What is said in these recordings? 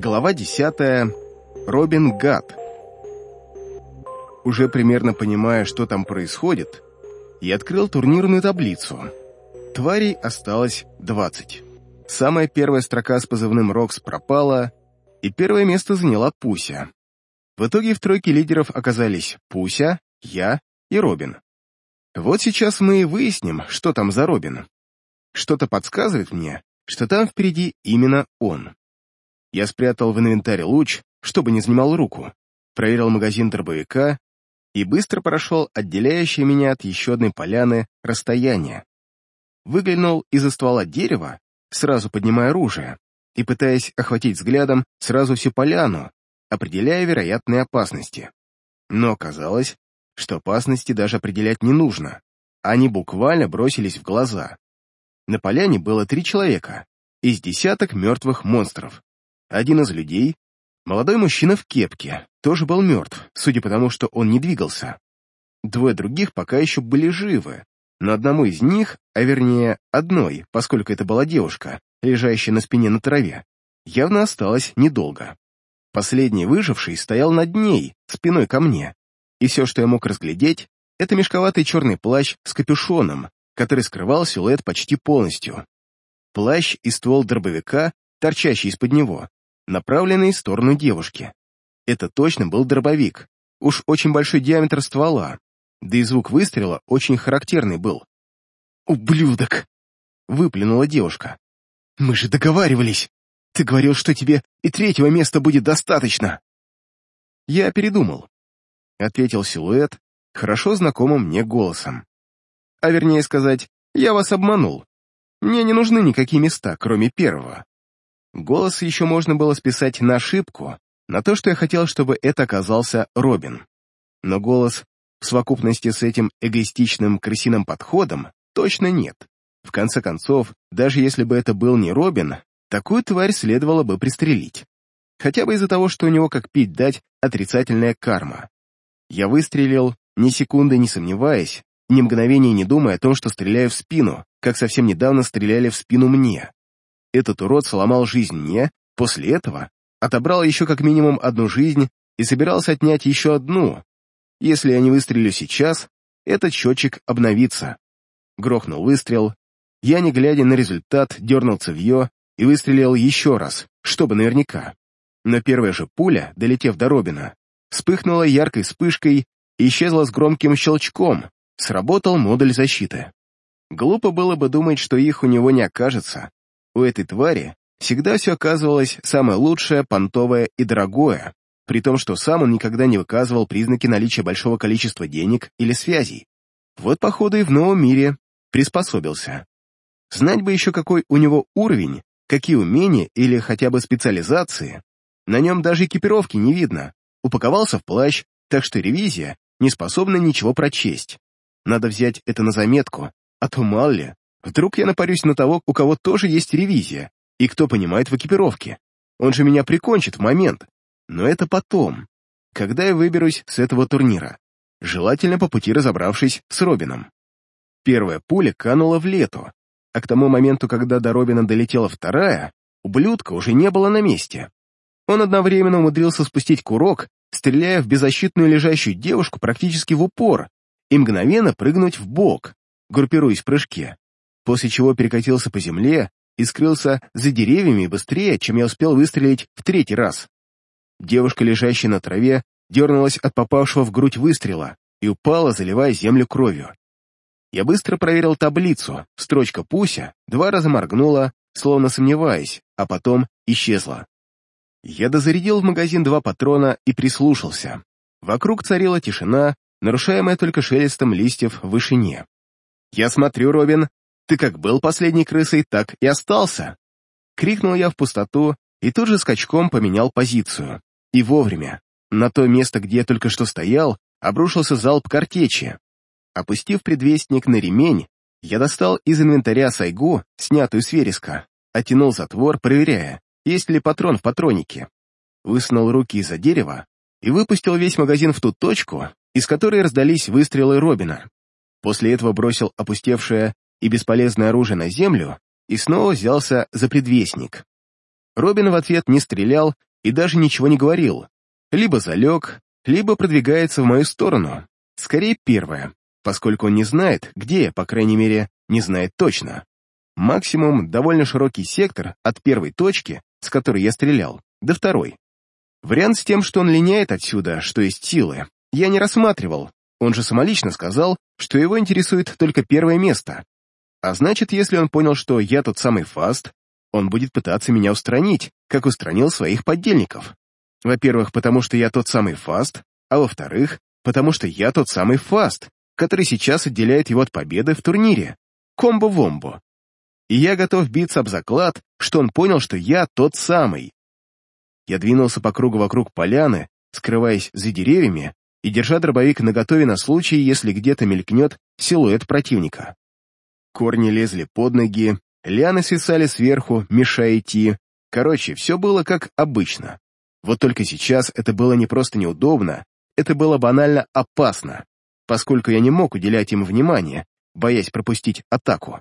Глава 10. Робин Гад. Уже примерно понимая, что там происходит, я открыл турнирную таблицу. Тварей осталось 20. Самая первая строка с позывным «Рокс» пропала, и первое место заняла Пуся. В итоге в тройке лидеров оказались Пуся, я и Робин. Вот сейчас мы и выясним, что там за Робин. Что-то подсказывает мне, что там впереди именно он. Я спрятал в инвентарь луч, чтобы не занимал руку, проверил магазин дробовика и быстро прошел отделяющее меня от еще одной поляны расстояние. Выглянул из-за ствола дерева, сразу поднимая оружие, и пытаясь охватить взглядом сразу всю поляну, определяя вероятные опасности. Но оказалось, что опасности даже определять не нужно. Они буквально бросились в глаза. На поляне было три человека, из десяток мертвых монстров. Один из людей, молодой мужчина в кепке, тоже был мертв, судя по тому, что он не двигался. Двое других пока еще были живы, но одному из них, а вернее одной, поскольку это была девушка, лежащая на спине на траве, явно осталось недолго. Последний выживший стоял над ней, спиной ко мне, и все, что я мог разглядеть, это мешковатый черный плащ с капюшоном, который скрывал силуэт почти полностью. Плащ и ствол дробовика, торчащий из-под него, направленный в сторону девушки. Это точно был дробовик, уж очень большой диаметр ствола, да и звук выстрела очень характерный был. «Ублюдок!» — выплюнула девушка. «Мы же договаривались! Ты говорил, что тебе и третьего места будет достаточно!» «Я передумал», — ответил силуэт, хорошо знакомым мне голосом. «А вернее сказать, я вас обманул. Мне не нужны никакие места, кроме первого. Голос еще можно было списать на ошибку, на то, что я хотел, чтобы это оказался Робин. Но голос в совокупности с этим эгоистичным крысиным подходом точно нет. В конце концов, даже если бы это был не Робин, такую тварь следовало бы пристрелить. Хотя бы из-за того, что у него, как пить дать, отрицательная карма. Я выстрелил, ни секунды не сомневаясь, ни мгновения не думая о том, что стреляю в спину, как совсем недавно стреляли в спину мне. Этот урод сломал жизнь мне, после этого отобрал еще как минимум одну жизнь и собирался отнять еще одну. Если я не выстрелю сейчас, этот счетчик обновится. Грохнул выстрел. Я, не глядя на результат, дернул цевье и выстрелил еще раз, чтобы наверняка. Но первая же пуля, долетев до Робина, вспыхнула яркой вспышкой и исчезла с громким щелчком, сработал модуль защиты. Глупо было бы думать, что их у него не окажется, у этой твари всегда все оказывалось самое лучшее, понтовое и дорогое, при том, что сам он никогда не выказывал признаки наличия большого количества денег или связей. Вот, походу, и в новом мире приспособился. Знать бы еще, какой у него уровень, какие умения или хотя бы специализации. На нем даже экипировки не видно. Упаковался в плащ, так что ревизия не способна ничего прочесть. Надо взять это на заметку, а то мало ли, Вдруг я напарюсь на того, у кого тоже есть ревизия, и кто понимает в экипировке. Он же меня прикончит в момент. Но это потом, когда я выберусь с этого турнира, желательно по пути разобравшись с Робином. Первая пуля канула в лету, а к тому моменту, когда до Робина долетела вторая, ублюдка уже не было на месте. Он одновременно умудрился спустить курок, стреляя в беззащитную лежащую девушку практически в упор, и мгновенно прыгнуть в бок, группируясь в прыжке после чего перекатился по земле и скрылся за деревьями быстрее, чем я успел выстрелить в третий раз. Девушка, лежащая на траве, дернулась от попавшего в грудь выстрела и упала, заливая землю кровью. Я быстро проверил таблицу, строчка «Пуся» два раза моргнула, словно сомневаясь, а потом исчезла. Я дозарядил в магазин два патрона и прислушался. Вокруг царила тишина, нарушаемая только шелестом листьев в вышине. «Я смотрю, Робин, ты как был последней крысой, так и остался!» Крикнул я в пустоту и тут же скачком поменял позицию. И вовремя. На то место, где я только что стоял, обрушился залп картечи. Опустив предвестник на ремень, я достал из инвентаря сайгу, снятую с вереска, оттянул затвор, проверяя, есть ли патрон в патронике. Высунул руки из-за дерева и выпустил весь магазин в ту точку, из которой раздались выстрелы Робина. После этого бросил опустевшее и бесполезное оружие на землю и снова взялся за предвестник. Робин в ответ не стрелял и даже ничего не говорил. Либо залег, либо продвигается в мою сторону. Скорее первое, поскольку он не знает, где по крайней мере, не знает точно. Максимум довольно широкий сектор от первой точки, с которой я стрелял, до второй. Вариант с тем, что он линяет отсюда, что есть силы, я не рассматривал. Он же самолично сказал, что его интересует только первое место. А значит, если он понял, что я тот самый Фаст, он будет пытаться меня устранить, как устранил своих поддельников. Во-первых, потому что я тот самый Фаст, а во-вторых, потому что я тот самый Фаст, который сейчас отделяет его от победы в турнире. Комбо-вомбо. И я готов биться об заклад, что он понял, что я тот самый. Я двинулся по кругу вокруг поляны, скрываясь за деревьями и держа дробовик наготове на случай, если где-то мелькнет силуэт противника. Корни лезли под ноги, лианы свисали сверху, мешая идти. Короче, все было как обычно. Вот только сейчас это было не просто неудобно, это было банально опасно, поскольку я не мог уделять им внимания, боясь пропустить атаку.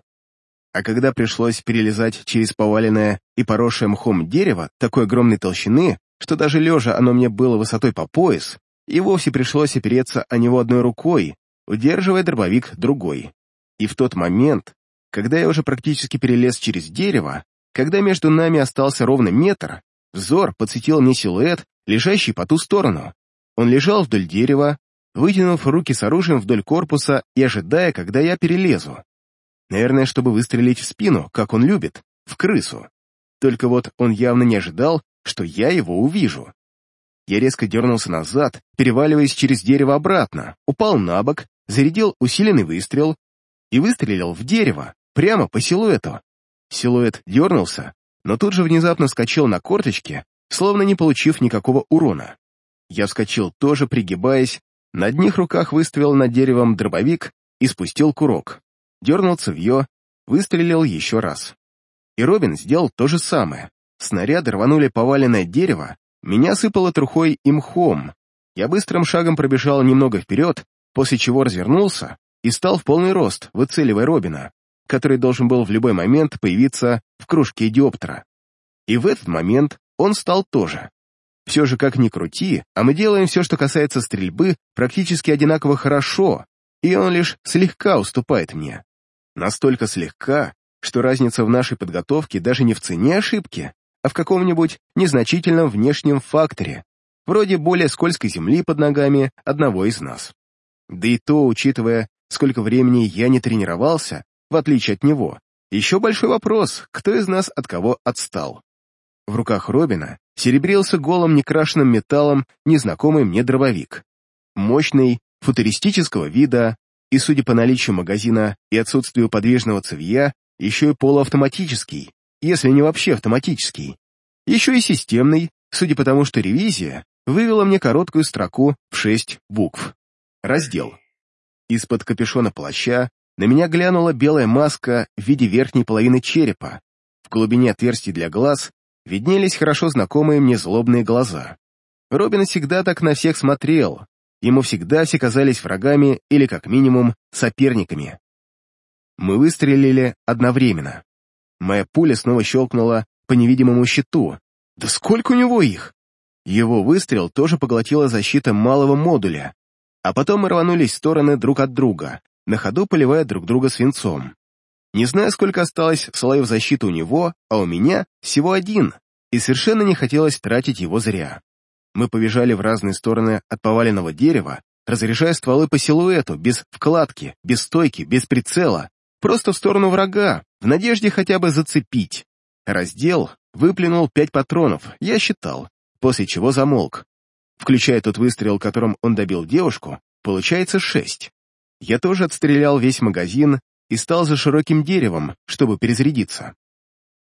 А когда пришлось перелезать через поваленное и поросшее мхом дерево такой огромной толщины, что даже лежа оно мне было высотой по пояс, и вовсе пришлось опереться о него одной рукой, удерживая дробовик другой. И в тот момент, когда я уже практически перелез через дерево, когда между нами остался ровно метр, взор подсветил мне силуэт, лежащий по ту сторону. Он лежал вдоль дерева, вытянув руки с оружием вдоль корпуса и ожидая, когда я перелезу. Наверное, чтобы выстрелить в спину, как он любит, в крысу. Только вот он явно не ожидал, что я его увижу. Я резко дернулся назад, переваливаясь через дерево обратно, упал на бок, зарядил усиленный выстрел и выстрелил в дерево, прямо по силуэту. Силуэт дернулся, но тут же внезапно вскочил на корточки, словно не получив никакого урона. Я вскочил тоже, пригибаясь, на одних руках выставил над деревом дробовик и спустил курок. Дернул цевье, выстрелил еще раз. И Робин сделал то же самое. Снаряды рванули поваленное дерево, меня сыпало трухой и мхом. Я быстрым шагом пробежал немного вперед, после чего развернулся и стал в полный рост, выцеливая Робина, который должен был в любой момент появиться в кружке диоптера. И в этот момент он стал тоже. Все же, как ни крути, а мы делаем все, что касается стрельбы, практически одинаково хорошо, и он лишь слегка уступает мне. Настолько слегка, что разница в нашей подготовке даже не в цене ошибки, а в каком-нибудь незначительном внешнем факторе, вроде более скользкой земли под ногами одного из нас. Да и то, учитывая, сколько времени я не тренировался, в отличие от него, еще большой вопрос, кто из нас от кого отстал. В руках Робина серебрился голым некрашенным металлом незнакомый мне дробовик. Мощный, футуристического вида, и, судя по наличию магазина и отсутствию подвижного цевья, еще и полуавтоматический, если не вообще автоматический. Еще и системный, судя по тому, что ревизия вывела мне короткую строку в шесть букв. Раздел. Из-под капюшона плаща на меня глянула белая маска в виде верхней половины черепа. В глубине отверстий для глаз виднелись хорошо знакомые мне злобные глаза. Робин всегда так на всех смотрел. Ему всегда все казались врагами или, как минимум, соперниками. Мы выстрелили одновременно. Моя пуля снова щелкнула по невидимому щиту. Да сколько у него их? Его выстрел тоже поглотила защита малого модуля. А потом мы рванулись в стороны друг от друга, на ходу поливая друг друга свинцом. Не знаю, сколько осталось слоев защиты у него, а у меня всего один, и совершенно не хотелось тратить его зря. Мы побежали в разные стороны от поваленного дерева, разряжая стволы по силуэту, без вкладки, без стойки, без прицела, просто в сторону врага, в надежде хотя бы зацепить. Раздел выплюнул пять патронов, я считал, после чего замолк. Включая тот выстрел, которым он добил девушку, получается шесть. Я тоже отстрелял весь магазин и стал за широким деревом, чтобы перезарядиться.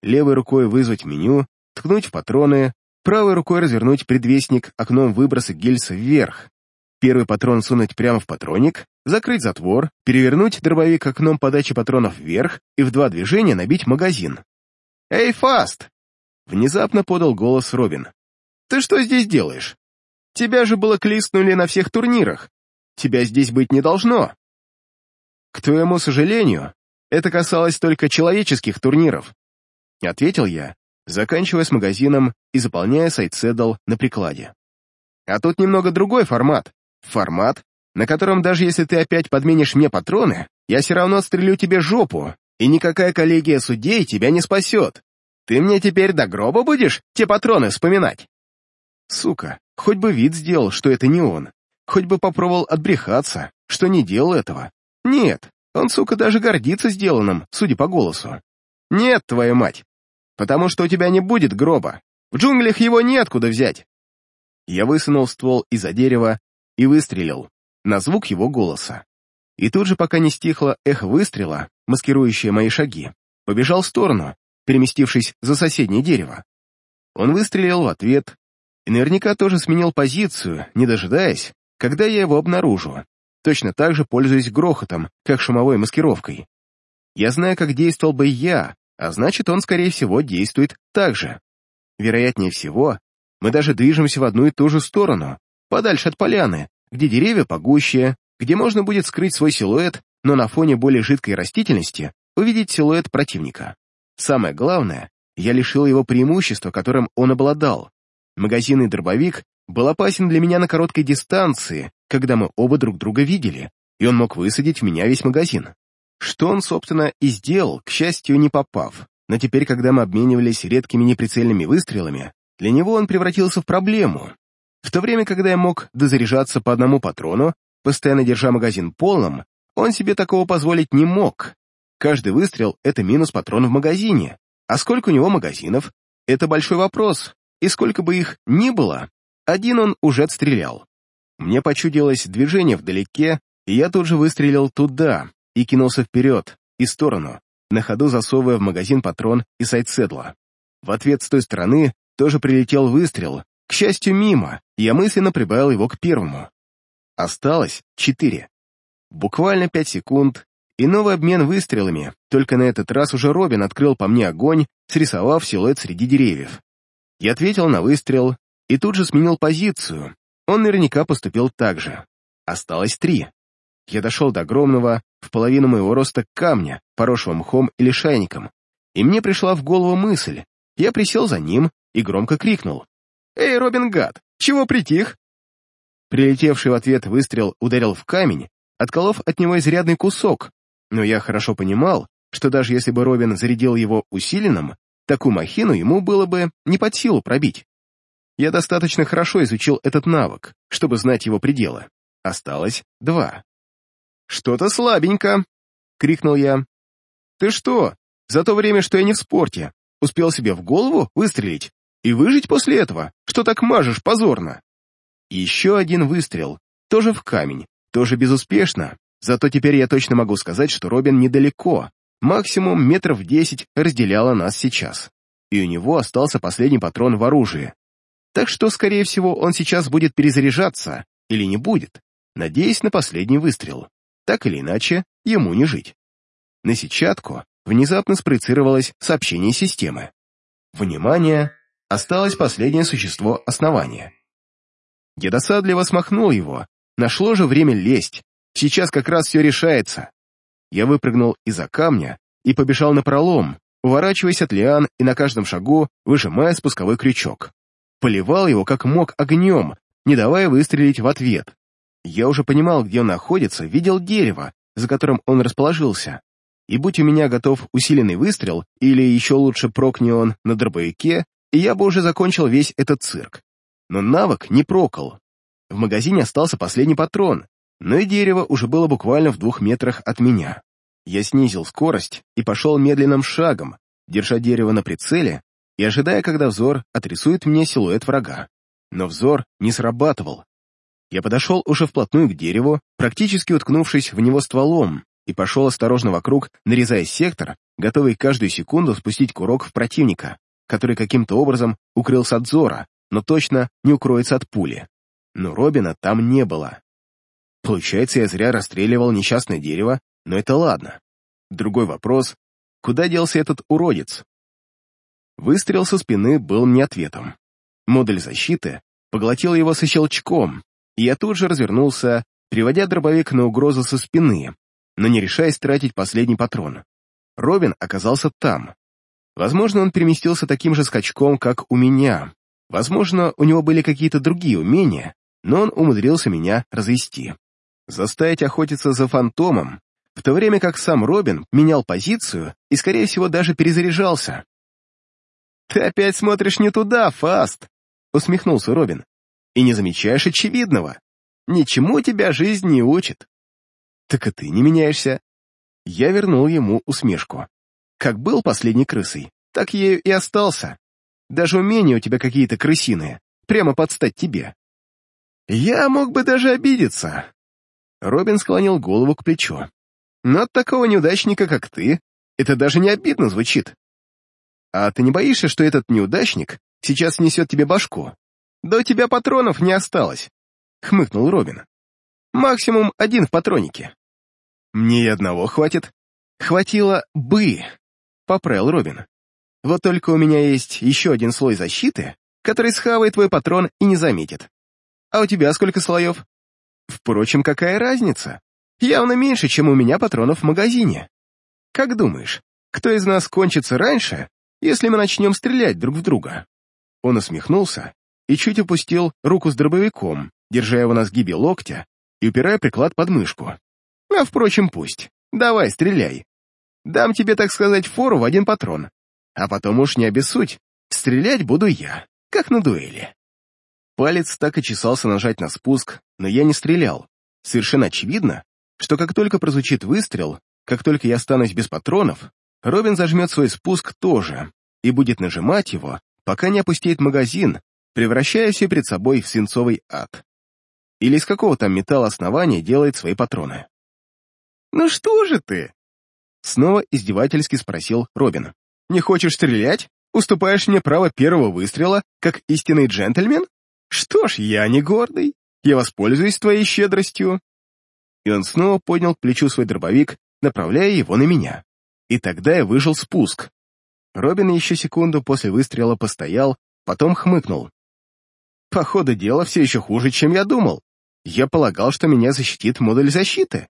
Левой рукой вызвать меню, ткнуть в патроны, правой рукой развернуть предвестник окном выброса гильза вверх, первый патрон сунуть прямо в патронник, закрыть затвор, перевернуть дробовик окном подачи патронов вверх и в два движения набить магазин. «Эй, Фаст!» — внезапно подал голос Робин. «Ты что здесь делаешь? Тебя же было кликнули на всех турнирах. Тебя здесь быть не должно». «К твоему сожалению, это касалось только человеческих турниров», — ответил я, заканчивая с магазином и заполняя сайт-седл на прикладе. А тут немного другой формат. Формат, на котором даже если ты опять подменишь мне патроны, я все равно стрелю тебе жопу, и никакая коллегия судей тебя не спасет. Ты мне теперь до гроба будешь те патроны вспоминать? Сука, хоть бы вид сделал, что это не он. Хоть бы попробовал отбрехаться, что не делал этого. Нет, он, сука, даже гордится сделанным, судя по голосу. Нет, твою мать. Потому что у тебя не будет гроба. В джунглях его неоткуда взять. Я высунул ствол из-за дерева и выстрелил на звук его голоса. И тут же, пока не стихло эхо выстрела, маскирующее мои шаги, побежал в сторону, переместившись за соседнее дерево. Он выстрелил в ответ и наверняка тоже сменил позицию, не дожидаясь, когда я его обнаружу, точно так же пользуясь грохотом, как шумовой маскировкой. Я знаю, как действовал бы я, а значит, он, скорее всего, действует так же. Вероятнее всего, мы даже движемся в одну и ту же сторону, подальше от поляны, где деревья погуще, где можно будет скрыть свой силуэт, но на фоне более жидкой растительности увидеть силуэт противника. Самое главное, я лишил его преимущества, которым он обладал. Магазинный дробовик был опасен для меня на короткой дистанции, когда мы оба друг друга видели, и он мог высадить в меня весь магазин. Что он, собственно, и сделал, к счастью, не попав. Но теперь, когда мы обменивались редкими неприцельными выстрелами, для него он превратился в проблему. В то время, когда я мог дозаряжаться по одному патрону, постоянно держа магазин полным, он себе такого позволить не мог. Каждый выстрел — это минус патрон в магазине. А сколько у него магазинов? Это большой вопрос. И сколько бы их ни было, один он уже отстрелял. Мне почудилось движение вдалеке, и я тут же выстрелил туда и кинулся вперед, и в сторону, на ходу засовывая в магазин патрон и сайт-седла. В ответ с той стороны тоже прилетел выстрел, к счастью, мимо, я мысленно прибавил его к первому. Осталось четыре. Буквально пять секунд, и новый обмен выстрелами, только на этот раз уже Робин открыл по мне огонь, срисовав силуэт среди деревьев. Я ответил на выстрел и тут же сменил позицию. Он наверняка поступил так же. Осталось три. Я дошел до огромного, в половину моего роста камня, поросшего мхом или шайником, и мне пришла в голову мысль. Я присел за ним и громко крикнул. «Эй, Робин Гад, чего притих?» Прилетевший в ответ выстрел ударил в камень, отколов от него изрядный кусок, но я хорошо понимал, что даже если бы Робин зарядил его усиленным, такую махину ему было бы не под силу пробить. Я достаточно хорошо изучил этот навык, чтобы знать его пределы. Осталось два. «Что-то слабенько!» — крикнул я. «Ты что, за то время, что я не в спорте, успел себе в голову выстрелить и выжить после этого, что так мажешь позорно?» Еще один выстрел, тоже в камень, тоже безуспешно, зато теперь я точно могу сказать, что Робин недалеко, максимум метров десять разделяло нас сейчас, и у него остался последний патрон в оружии. Так что, скорее всего, он сейчас будет перезаряжаться, или не будет, надеясь на последний выстрел. Так или иначе, ему не жить. На сетчатку внезапно спроецировалось сообщение системы. Внимание! Осталось последнее существо основания. Я досадливо смахнул его. Нашло же время лезть. Сейчас как раз все решается. Я выпрыгнул из-за камня и побежал на пролом, уворачиваясь от лиан и на каждом шагу выжимая спусковой крючок. Поливал его как мог огнем, не давая выстрелить в ответ. Я уже понимал, где он находится, видел дерево, за которым он расположился. И будь у меня готов усиленный выстрел, или еще лучше прокни он на дробовике, я бы уже закончил весь этот цирк. Но навык не прокол. В магазине остался последний патрон, но и дерево уже было буквально в двух метрах от меня. Я снизил скорость и пошел медленным шагом, держа дерево на прицеле и ожидая, когда взор отрисует мне силуэт врага. Но взор не срабатывал. Я подошел уже вплотную к дереву, практически уткнувшись в него стволом, и пошел осторожно вокруг, нарезая сектор, готовый каждую секунду спустить курок в противника, который каким-то образом укрылся от зора, но точно не укроется от пули. Но Робина там не было. Получается, я зря расстреливал несчастное дерево, но это ладно. Другой вопрос — куда делся этот уродец? Выстрел со спины был мне ответом. Модуль защиты поглотил его со щелчком, и я тут же развернулся, приводя дробовик на угрозу со спины, но не решаясь тратить последний патрон. Робин оказался там. Возможно, он переместился таким же скачком, как у меня. Возможно, у него были какие-то другие умения, но он умудрился меня развести. Заставить охотиться за фантомом, в то время как сам Робин менял позицию и, скорее всего, даже перезаряжался. «Ты опять смотришь не туда, Фаст!» — усмехнулся Робин. «И не замечаешь очевидного. Ничему тебя жизнь не учит». «Так и ты не меняешься». Я вернул ему усмешку. Как был последней крысой, так ею и остался. Даже умения у тебя какие-то крысиные, прямо подстать тебе. Я мог бы даже обидеться. Робин склонил голову к плечу. Но от такого неудачника, как ты, это даже не обидно звучит. А ты не боишься, что этот неудачник сейчас несет тебе башку? Да у тебя патронов не осталось, — хмыкнул Робин. Максимум один в патронике. Мне и одного хватит. Хватило бы, — поправил Робин. Вот только у меня есть еще один слой защиты, который схавает твой патрон и не заметит. А у тебя сколько слоев? Впрочем, какая разница? Явно меньше, чем у меня патронов в магазине. Как думаешь, кто из нас кончится раньше, если мы начнем стрелять друг в друга?» Он усмехнулся и чуть опустил руку с дробовиком, держа его на сгибе локтя и упирая приклад под мышку. «А, впрочем, пусть. Давай, стреляй. Дам тебе, так сказать, фору в один патрон. А потом уж не обессудь, стрелять буду я, как на дуэли». Палец так и чесался нажать на спуск, но я не стрелял. Совершенно очевидно, что как только прозвучит выстрел, как только я останусь без патронов, Робин зажмет свой спуск тоже и будет нажимать его, пока не опустеет магазин, превращая все перед собой в свинцовый ад. Или из какого там металла основания делает свои патроны. «Ну что же ты?» Снова издевательски спросил Робин. «Не хочешь стрелять? Уступаешь мне право первого выстрела, как истинный джентльмен? Что ж, я не гордый. Я воспользуюсь твоей щедростью». И он снова поднял к плечу свой дробовик, направляя его на меня. И тогда я выжил спуск. Робин еще секунду после выстрела постоял, потом хмыкнул. По ходу дела все еще хуже, чем я думал. Я полагал, что меня защитит модуль защиты.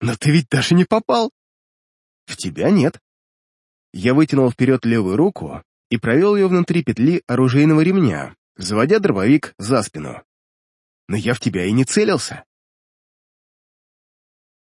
Но ты ведь даже не попал. В тебя нет. Я вытянул вперед левую руку и провел ее внутри петли оружейного ремня, заводя дробовик за спину. Но я в тебя и не целился.